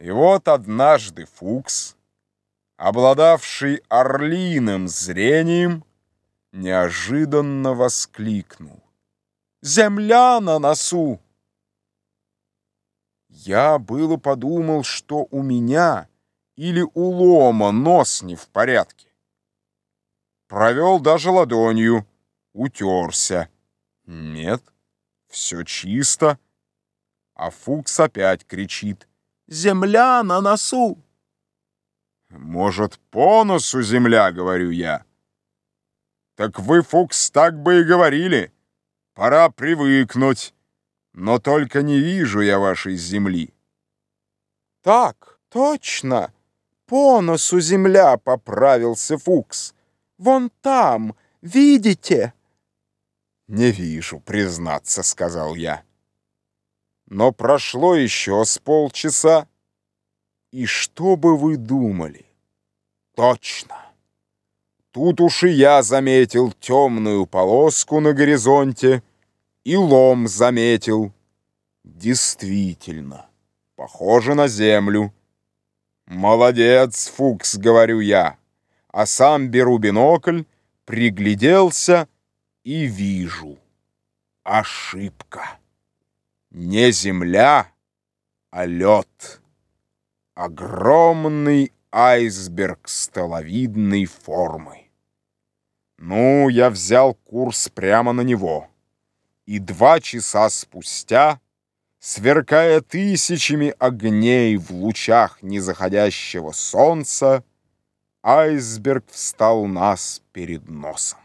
И вот однажды Фукс, обладавший орлиным зрением, неожиданно воскликнул. «Земля на носу!» Я было подумал, что у меня или у лома нос не в порядке. Провел даже ладонью, утерся. Нет, все чисто. А Фукс опять кричит. «Земля на носу!» «Может, по носу земля?» — говорю я. «Так вы, Фукс, так бы и говорили. Пора привыкнуть. Но только не вижу я вашей земли». «Так, точно. По носу земля», — поправился Фукс. «Вон там, видите?» «Не вижу, признаться», — сказал я. Но прошло еще с полчаса, и что бы вы думали? Точно! Тут уж и я заметил темную полоску на горизонте, и лом заметил. Действительно, похоже на землю. «Молодец, Фукс», — говорю я, а сам беру бинокль, пригляделся — и вижу. Ошибка. Не земля, а лед. Огромный айсберг столовидной формы. Ну, я взял курс прямо на него. И два часа спустя, сверкая тысячами огней в лучах незаходящего солнца, айсберг встал нас перед носом.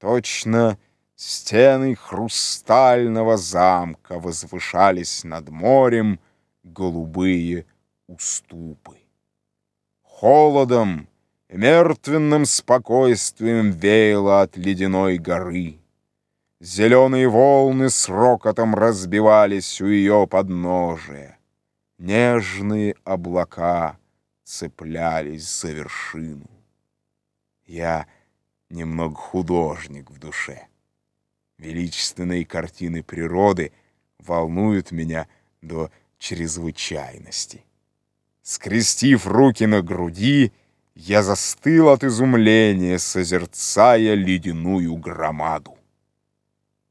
Точно стены хрустального замка возвышались над морем голубые уступы. Холодом и мертвенным спокойствием веяло от ледяной горы. Зеленые волны с рокотом разбивались у ее подножия. Нежные облака цеплялись за вершину. Я немного художник в душе. Величественные картины природы волнуют меня до чрезвычайности. Скрестив руки на груди, я застыл от изумления, созерцая ледяную громаду.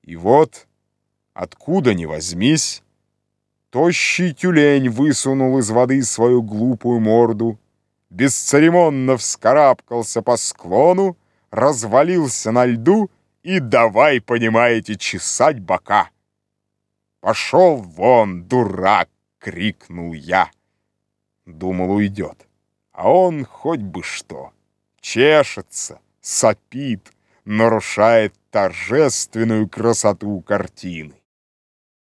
И вот, откуда ни возьмись, тощий тюлень высунул из воды свою глупую морду, бесцеремонно вскарабкался по склону, развалился на льду и давай, понимаете, чесать бока. «Пошел вон, дурак!» — крикнул я. Думал, уйдет. А он хоть бы что. Чешется, сопит, нарушает торжественную красоту картины.